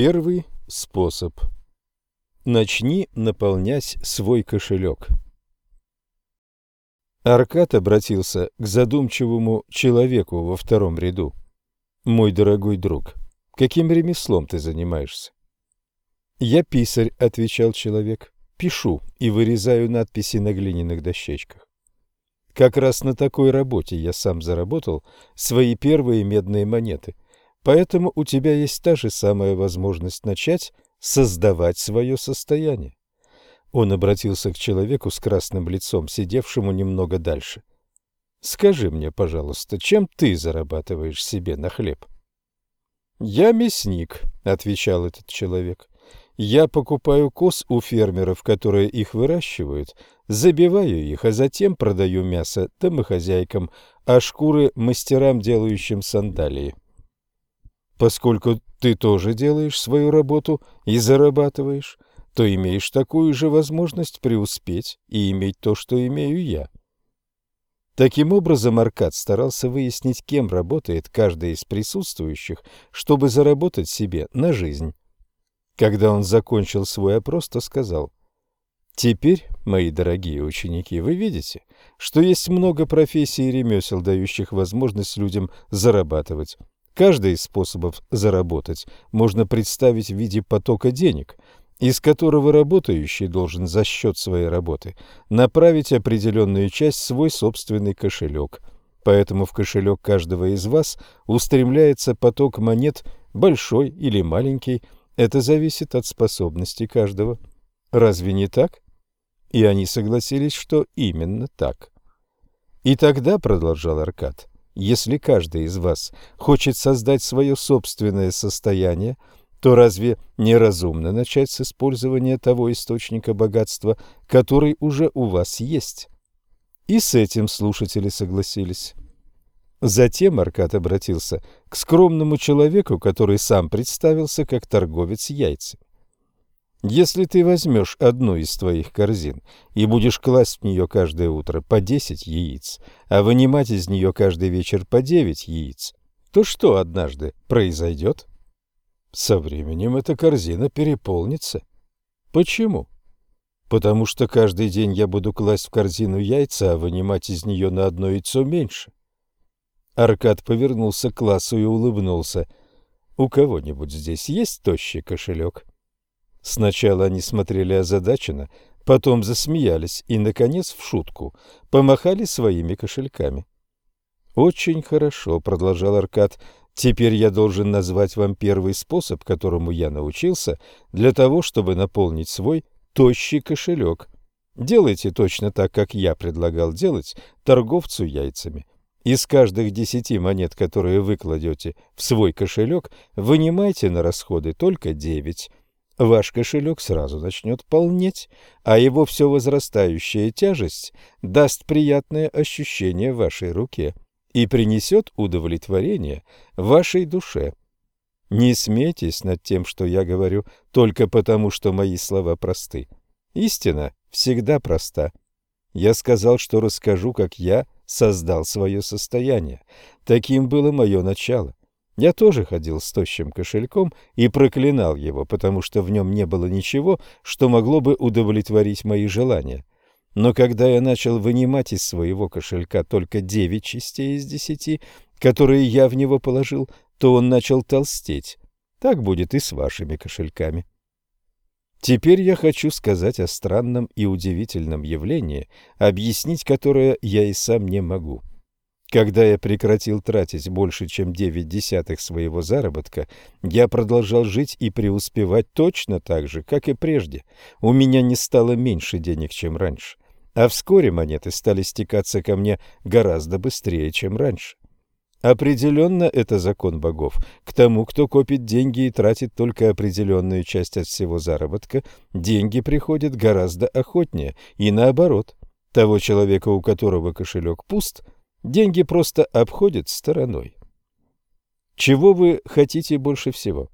Первый способ. Начни наполнять свой кошелек. Аркад обратился к задумчивому человеку во втором ряду. «Мой дорогой друг, каким ремеслом ты занимаешься?» «Я писарь», — отвечал человек. «Пишу и вырезаю надписи на глиняных дощечках. Как раз на такой работе я сам заработал свои первые медные монеты — Поэтому у тебя есть та же самая возможность начать создавать свое состояние. Он обратился к человеку с красным лицом, сидевшему немного дальше. «Скажи мне, пожалуйста, чем ты зарабатываешь себе на хлеб?» «Я мясник», — отвечал этот человек. «Я покупаю коз у фермеров, которые их выращивают, забиваю их, а затем продаю мясо домохозяйкам, а шкуры мастерам, делающим сандалии». Поскольку ты тоже делаешь свою работу и зарабатываешь, то имеешь такую же возможность преуспеть и иметь то, что имею я. Таким образом, Аркад старался выяснить, кем работает каждый из присутствующих, чтобы заработать себе на жизнь. Когда он закончил свой опрос, то сказал, «Теперь, мои дорогие ученики, вы видите, что есть много профессий и ремесел, дающих возможность людям зарабатывать. Каждый из способов заработать можно представить в виде потока денег, из которого работающий должен за счет своей работы направить определенную часть в свой собственный кошелек. Поэтому в кошелек каждого из вас устремляется поток монет, большой или маленький, это зависит от способности каждого. Разве не так? И они согласились, что именно так. И тогда, продолжал Аркад, если каждый из вас хочет создать свое собственное состояние, то разве не разумно начать с использования того источника богатства, который уже у вас есть? И с этим слушатели согласились. Затем Аркад обратился к скромному человеку, который сам представился как торговец яйцами. Если ты возьмешь одну из твоих корзин и будешь класть в нее каждое утро по десять яиц, а вынимать из нее каждый вечер по девять яиц, то что однажды произойдет? Со временем эта корзина переполнится. Почему? Потому что каждый день я буду класть в корзину яйца, а вынимать из нее на одно яйцо меньше. Аркад повернулся к классу и улыбнулся. У кого-нибудь здесь есть тощий кошелек? — Сначала они смотрели озадаченно, потом засмеялись и, наконец, в шутку помахали своими кошельками. «Очень хорошо», — продолжал Аркад, — «теперь я должен назвать вам первый способ, которому я научился, для того, чтобы наполнить свой тощий кошелек. Делайте точно так, как я предлагал делать торговцу яйцами». Из каждых десяти монет, которые вы кладете в свой кошелек, вынимайте на расходы только девять ваш кошелек сразу начнет полнеть, а его все возрастающая тяжесть даст приятное ощущение вашей руке и принесет удовлетворение вашей душе. Не смейтесь над тем, что я говорю, только потому, что мои слова просты. Истина всегда проста. Я сказал, что расскажу, как я создал свое состояние. Таким было мое начало. Я тоже ходил с тощим кошельком и проклинал его, потому что в нем не было ничего, что могло бы удовлетворить мои желания. Но когда я начал вынимать из своего кошелька только девять частей из десяти, которые я в него положил, то он начал толстеть. Так будет и с вашими кошельками. Теперь я хочу сказать о странном и удивительном явлении, объяснить которое я и сам не могу. Когда я прекратил тратить больше, чем девять десятых своего заработка, я продолжал жить и преуспевать точно так же, как и прежде. У меня не стало меньше денег, чем раньше. А вскоре монеты стали стекаться ко мне гораздо быстрее, чем раньше. Определенно это закон богов. К тому, кто копит деньги и тратит только определенную часть от всего заработка, деньги приходят гораздо охотнее, и наоборот. Того человека, у которого кошелек пуст – Деньги просто обходят стороной. Чего вы хотите больше всего?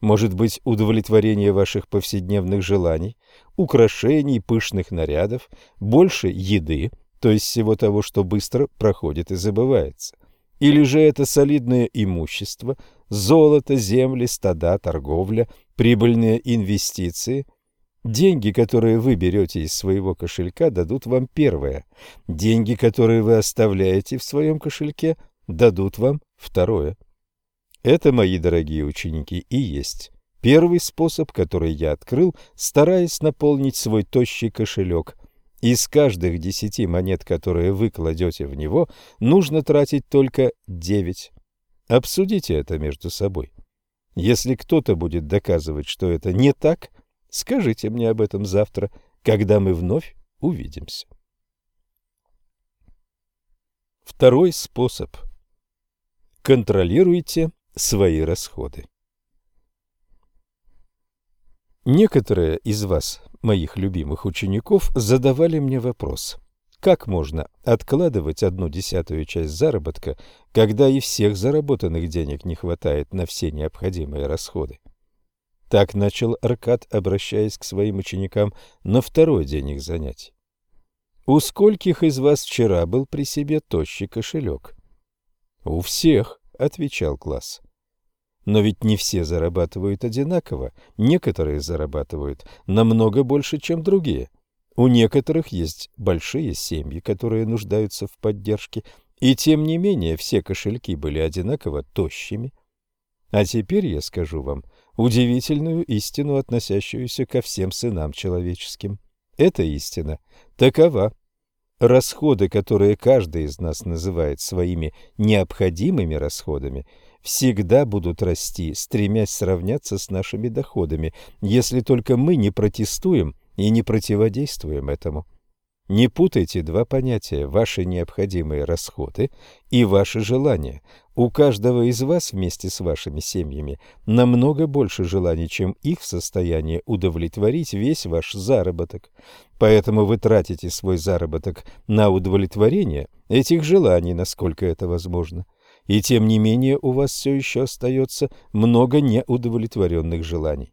Может быть, удовлетворение ваших повседневных желаний, украшений, пышных нарядов, больше еды, то есть всего того, что быстро проходит и забывается. Или же это солидное имущество, золото, земли, стада, торговля, прибыльные инвестиции – Деньги, которые вы берете из своего кошелька, дадут вам первое. Деньги, которые вы оставляете в своем кошельке, дадут вам второе. Это, мои дорогие ученики, и есть первый способ, который я открыл, стараясь наполнить свой тощий кошелек. Из каждых десяти монет, которые вы кладете в него, нужно тратить только девять. Обсудите это между собой. Если кто-то будет доказывать, что это не так – Скажите мне об этом завтра, когда мы вновь увидимся. Второй способ. Контролируйте свои расходы. Некоторые из вас, моих любимых учеников, задавали мне вопрос. Как можно откладывать одну десятую часть заработка, когда и всех заработанных денег не хватает на все необходимые расходы? Так начал Аркад, обращаясь к своим ученикам на второй день их занятий. «У скольких из вас вчера был при себе тощий кошелек?» «У всех», — отвечал класс. Но ведь не все зарабатывают одинаково, некоторые зарабатывают намного больше, чем другие. У некоторых есть большие семьи, которые нуждаются в поддержке, и тем не менее все кошельки были одинаково тощими. А теперь я скажу вам – удивительную истину, относящуюся ко всем сынам человеческим. Эта истина такова. Расходы, которые каждый из нас называет своими необходимыми расходами, всегда будут расти, стремясь сравняться с нашими доходами, если только мы не протестуем и не противодействуем этому. Не путайте два понятия – ваши необходимые расходы и ваши желания. У каждого из вас вместе с вашими семьями намного больше желаний, чем их в состоянии удовлетворить весь ваш заработок. Поэтому вы тратите свой заработок на удовлетворение этих желаний, насколько это возможно. И тем не менее у вас все еще остается много неудовлетворенных желаний.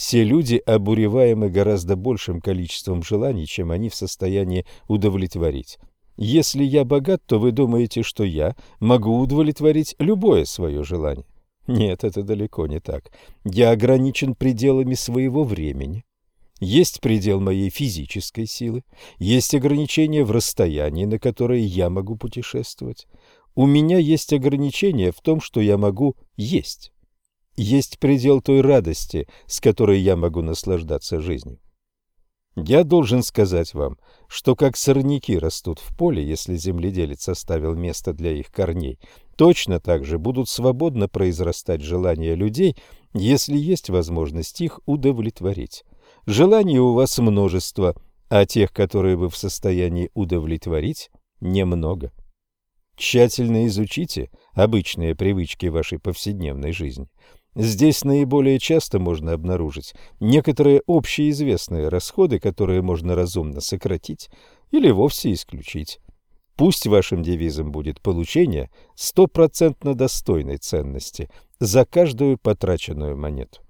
Все люди обуреваемы гораздо большим количеством желаний, чем они в состоянии удовлетворить. Если я богат, то вы думаете, что я могу удовлетворить любое свое желание. Нет, это далеко не так. Я ограничен пределами своего времени. Есть предел моей физической силы, есть ограничения в расстоянии, на которое я могу путешествовать. У меня есть ограничения в том, что я могу есть есть предел той радости, с которой я могу наслаждаться жизнью. Я должен сказать вам, что как сорняки растут в поле, если земледелец оставил место для их корней, точно так же будут свободно произрастать желания людей, если есть возможность их удовлетворить. Желаний у вас множество, а тех, которые вы в состоянии удовлетворить, немного. Тщательно изучите обычные привычки вашей повседневной жизни – Здесь наиболее часто можно обнаружить некоторые общеизвестные расходы, которые можно разумно сократить или вовсе исключить. Пусть вашим девизом будет получение стопроцентно достойной ценности за каждую потраченную монету.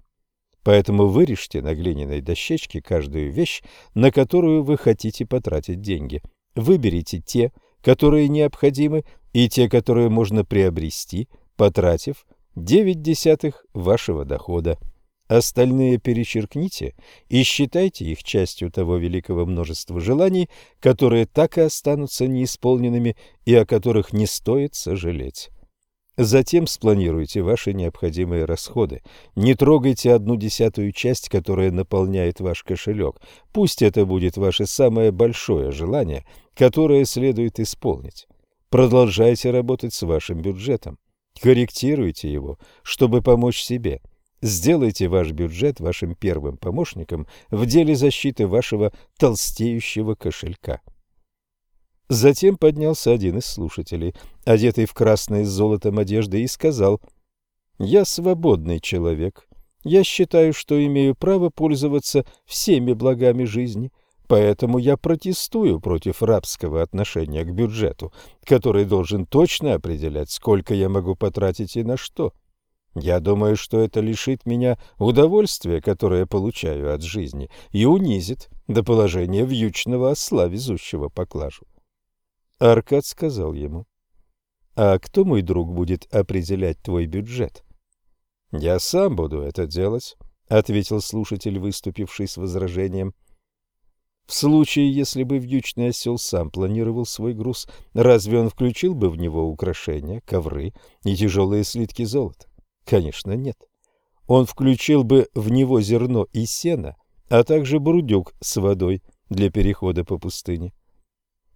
Поэтому вырежьте на глиняной дощечке каждую вещь, на которую вы хотите потратить деньги. Выберите те, которые необходимы, и те, которые можно приобрести, потратив девять десятых вашего дохода. Остальные перечеркните и считайте их частью того великого множества желаний, которые так и останутся неисполненными и о которых не стоит сожалеть. Затем спланируйте ваши необходимые расходы. Не трогайте одну десятую часть, которая наполняет ваш кошелек. Пусть это будет ваше самое большое желание, которое следует исполнить. Продолжайте работать с вашим бюджетом. Корректируйте его, чтобы помочь себе. Сделайте ваш бюджет вашим первым помощником в деле защиты вашего толстеющего кошелька. Затем поднялся один из слушателей, одетый в красное с золотом одежды, и сказал, «Я свободный человек. Я считаю, что имею право пользоваться всеми благами жизни. Поэтому я протестую против рабского отношения к бюджету, который должен точно определять, сколько я могу потратить и на что. Я думаю, что это лишит меня удовольствия, которое я получаю от жизни, и унизит до положения вьючного осла, везущего поклажу. Аркад сказал ему, А кто, мой друг, будет определять твой бюджет? Я сам буду это делать, ответил слушатель, выступивший с возражением. В случае, если бы вьючный осел сам планировал свой груз, разве он включил бы в него украшения, ковры и тяжелые слитки золота? Конечно, нет. Он включил бы в него зерно и сено, а также бурдюк с водой для перехода по пустыне.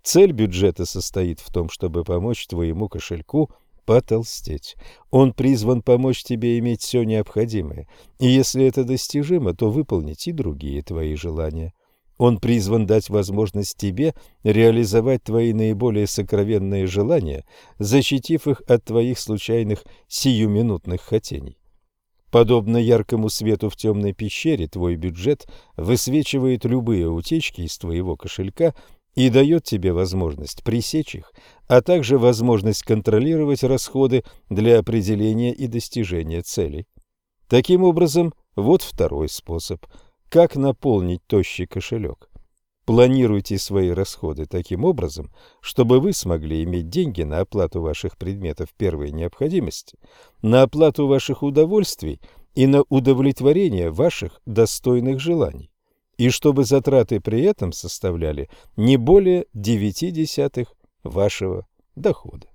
Цель бюджета состоит в том, чтобы помочь твоему кошельку потолстеть. Он призван помочь тебе иметь все необходимое, и если это достижимо, то выполнить и другие твои желания. Он призван дать возможность тебе реализовать твои наиболее сокровенные желания, защитив их от твоих случайных сиюминутных хотений. Подобно яркому свету в темной пещере, твой бюджет высвечивает любые утечки из твоего кошелька и дает тебе возможность пресечь их, а также возможность контролировать расходы для определения и достижения целей. Таким образом, вот второй способ – как наполнить тощий кошелек. Планируйте свои расходы таким образом, чтобы вы смогли иметь деньги на оплату ваших предметов первой необходимости, на оплату ваших удовольствий и на удовлетворение ваших достойных желаний и чтобы затраты при этом составляли не более 9 десятых вашего дохода.